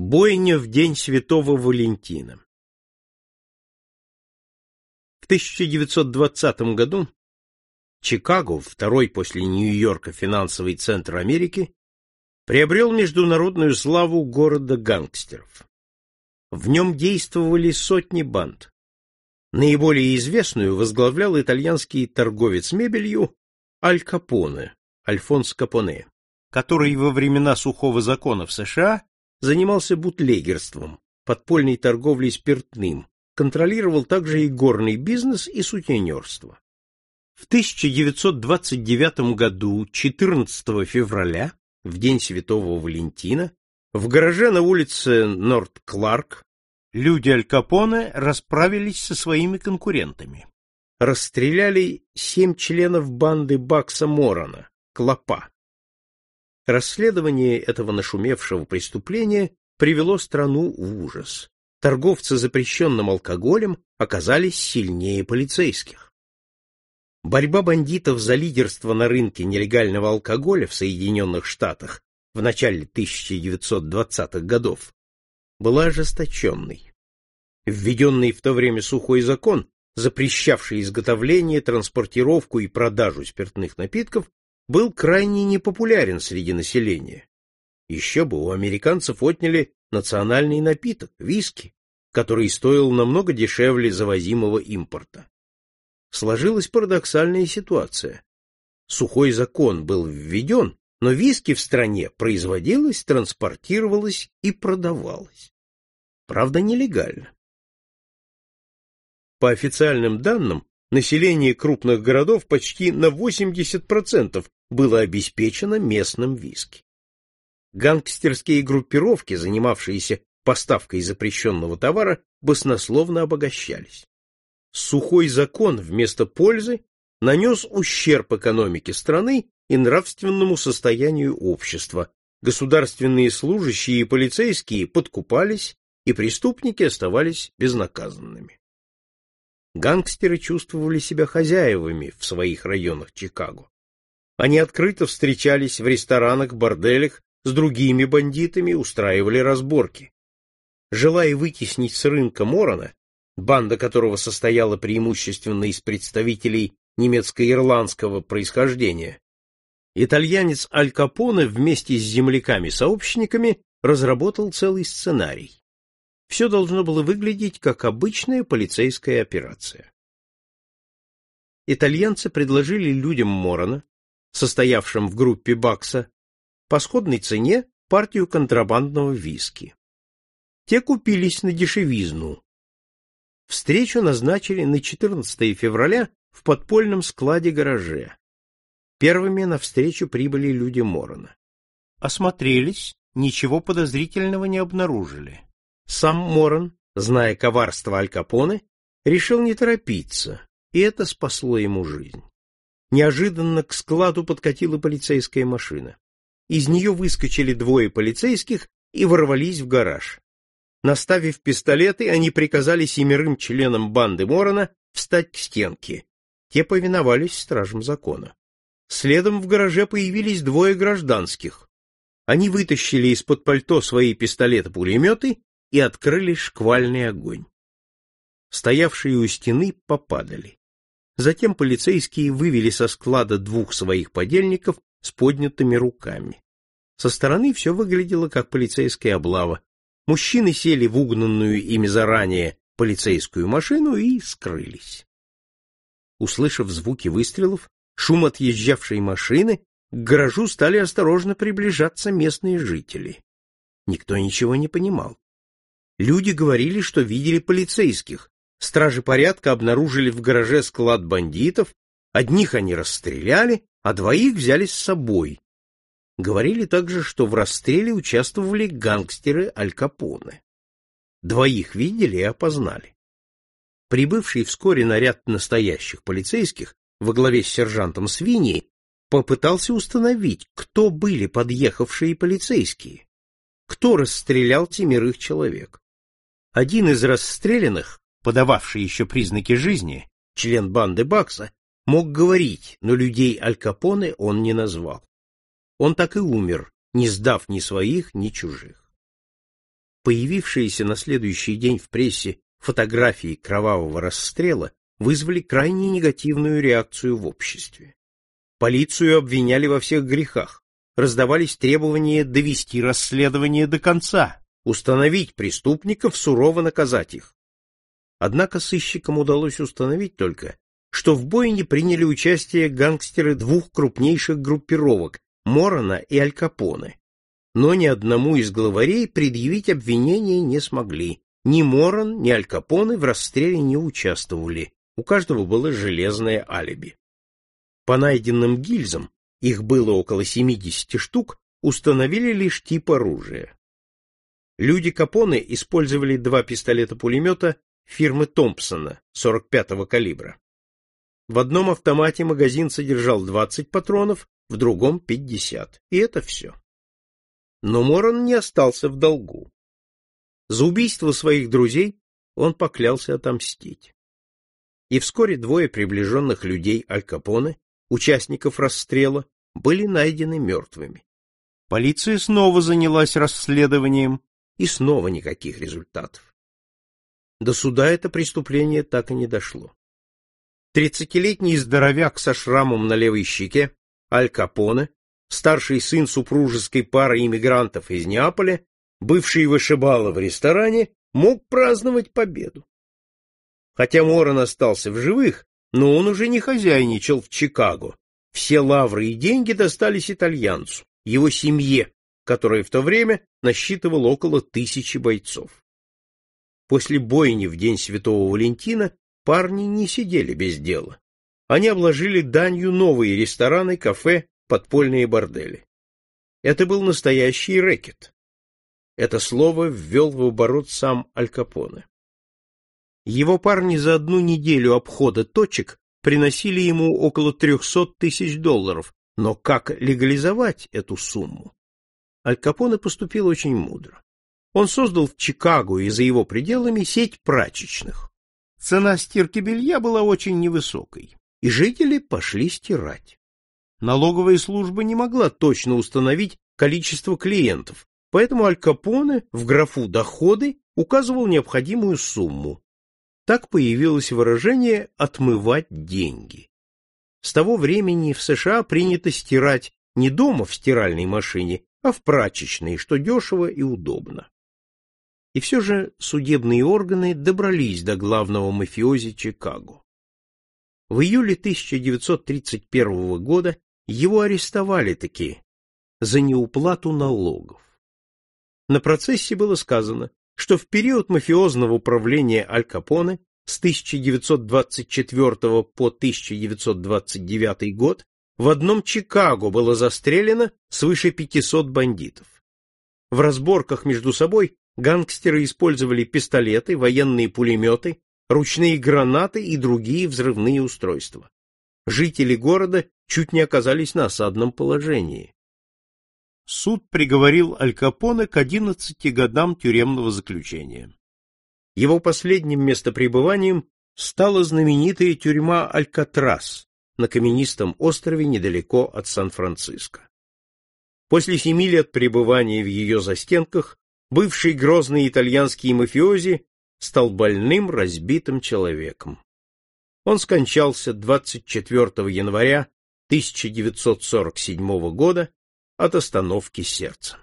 Бойня в день Святого Валентина В 1920 году Чикаго, второй после Нью-Йорка финансовый центр Америки, приобрел международную славу города гангстеров. В нем действовали сотни банд. Наиболее известную возглавлял итальянский торговец мебелью Аль Капоне, Альфонс Капоне, который во времена сухого закона в США занимался бутлегерством, подпольной торговлей спиртным, контролировал также и горный бизнес и сутенерство. В 1929 году, 14 февраля, в день Святого Валентина, в гараже на улице Норт-Кларк люди Аль Капоне расправились со своими конкурентами. Расстреляли семь членов банды Бакса Морона, Клопа. Расследование этого нашумевшего преступления привело страну в ужас. Торговцы запрещенным алкоголем оказались сильнее полицейских. Борьба бандитов за лидерство на рынке нелегального алкоголя в Соединенных Штатах в начале 1920-х годов была ожесточенной. Введенный в то время сухой закон, запрещавший изготовление, транспортировку и продажу спиртных напитков, был крайне непопулярен среди населения. Еще бы, у американцев отняли национальный напиток – виски, который стоил намного дешевле завозимого импорта. Сложилась парадоксальная ситуация. Сухой закон был введен, но виски в стране производилось, транспортировалось и продавалось. Правда, нелегально. По официальным данным, население крупных городов почти на 80% было обеспечено местным виски. Гангстерские группировки, занимавшиеся поставкой запрещенного товара, баснословно обогащались. Сухой закон вместо пользы нанес ущерб экономике страны и нравственному состоянию общества. Государственные служащие и полицейские подкупались, и преступники оставались безнаказанными. Гангстеры чувствовали себя хозяевами в своих районах Чикаго. Они открыто встречались в ресторанах, борделях с другими бандитами, устраивали разборки. Желая вытеснить с рынка Морона, банда которого состояла преимущественно из представителей немецко-ирландского происхождения, итальянец Аль Капоне вместе с земляками-сообщниками разработал целый сценарий. Все должно было выглядеть как обычная полицейская операция. Итальянцы предложили людям Морона состоявшим в группе Бакса, по сходной цене партию контрабандного виски. Те купились на дешевизну. Встречу назначили на 14 февраля в подпольном складе-гараже. Первыми на встречу прибыли люди Морона. Осмотрелись, ничего подозрительного не обнаружили. Сам Морон, зная коварство Аль Капоне, решил не торопиться, и это спасло ему жизнь. Неожиданно к складу подкатила полицейская машина. Из нее выскочили двое полицейских и ворвались в гараж. Наставив пистолеты, они приказали семерым членам банды Морона встать к стенке. Те повиновались стражам закона. Следом в гараже появились двое гражданских. Они вытащили из-под пальто свои пистолеты-пулеметы и открыли шквальный огонь. Стоявшие у стены попадали. Затем полицейские вывели со склада двух своих подельников с поднятыми руками. Со стороны все выглядело как полицейская облава. Мужчины сели в угнанную ими заранее полицейскую машину и скрылись. Услышав звуки выстрелов, шум отъезжавшей машины, к гаражу стали осторожно приближаться местные жители. Никто ничего не понимал. Люди говорили, что видели полицейских, Стражи порядка обнаружили в гараже склад бандитов, одних они расстреляли, а двоих взяли с собой. Говорили также, что в расстреле участвовали гангстеры Аль Капоне. Двоих видели и опознали. Прибывший вскоре наряд настоящих полицейских во главе с сержантом Свиньи попытался установить, кто были подъехавшие полицейские, кто расстрелял семерых человек. Один из расстрелянных подававший еще признаки жизни, член банды Бакса, мог говорить, но людей Аль Капоне он не назвал. Он так и умер, не сдав ни своих, ни чужих. Появившиеся на следующий день в прессе фотографии кровавого расстрела вызвали крайне негативную реакцию в обществе. Полицию обвиняли во всех грехах, раздавались требования довести расследование до конца, установить преступников, сурово наказать их. Однако сыщикам удалось установить только, что в бойне приняли участие гангстеры двух крупнейших группировок Морона и Аль но ни одному из главарей предъявить обвинение не смогли. Ни Морон, ни Аль в расстреле не участвовали, у каждого было железное алиби. По найденным гильзам, их было около 70 штук, установили лишь тип оружия. Люди Капоне использовали два пистолета-пулемета фирмы Томпсона 45-го калибра. В одном автомате магазин содержал 20 патронов, в другом 50. И это все. Но Моран не остался в долгу. За убийство своих друзей он поклялся отомстить. И вскоре двое приближенных людей Аль Капоне, участников расстрела, были найдены мертвыми. Полиция снова занялась расследованием, и снова никаких результатов. До суда это преступление так и не дошло. Тридцатилетний здоровяк со шрамом на левой щеке, Аль Капоне, старший сын супружеской пары иммигрантов из Неаполя, бывший вышибала в ресторане, мог праздновать победу. Хотя Моран остался в живых, но он уже не хозяйничал в Чикаго. Все лавры и деньги достались итальянцу, его семье, которая в то время насчитывала около тысячи бойцов. После бойни в день Святого Валентина парни не сидели без дела. Они обложили данью новые рестораны, кафе, подпольные бордели. Это был настоящий рэкет. Это слово ввел в оборот сам Аль Капоне. Его парни за одну неделю обхода точек приносили ему около 300 тысяч долларов, но как легализовать эту сумму? Аль Капоне поступил очень мудро. Он создал в Чикаго и за его пределами сеть прачечных. Цена стирки белья была очень невысокой, и жители пошли стирать. Налоговая служба не могла точно установить количество клиентов, поэтому Аль Капоне в графу «доходы» указывал необходимую сумму. Так появилось выражение «отмывать деньги». С того времени в США принято стирать не дома в стиральной машине, а в прачечной, что дешево и удобно. И все же судебные органы добрались до главного мафиози Чикаго. В июле 1931 года его арестовали таки за неуплату налогов. На процессе было сказано, что в период мафиозного правления Аль Капоне с 1924 по 1929 год в одном Чикаго было застрелено свыше 500 бандитов. В разборках между собой гангстеры использовали пистолеты, военные пулеметы, ручные гранаты и другие взрывные устройства. Жители города чуть не оказались на осадном положении. Суд приговорил Аль Капоне к 11 годам тюремного заключения. Его последним местопребыванием стала знаменитая тюрьма Алькатрас на каменистом острове недалеко от Сан-Франциско. После семи лет пребывания в ее застенках бывший грозный итальянский мафиози стал больным, разбитым человеком. Он скончался 24 января 1947 года от остановки сердца.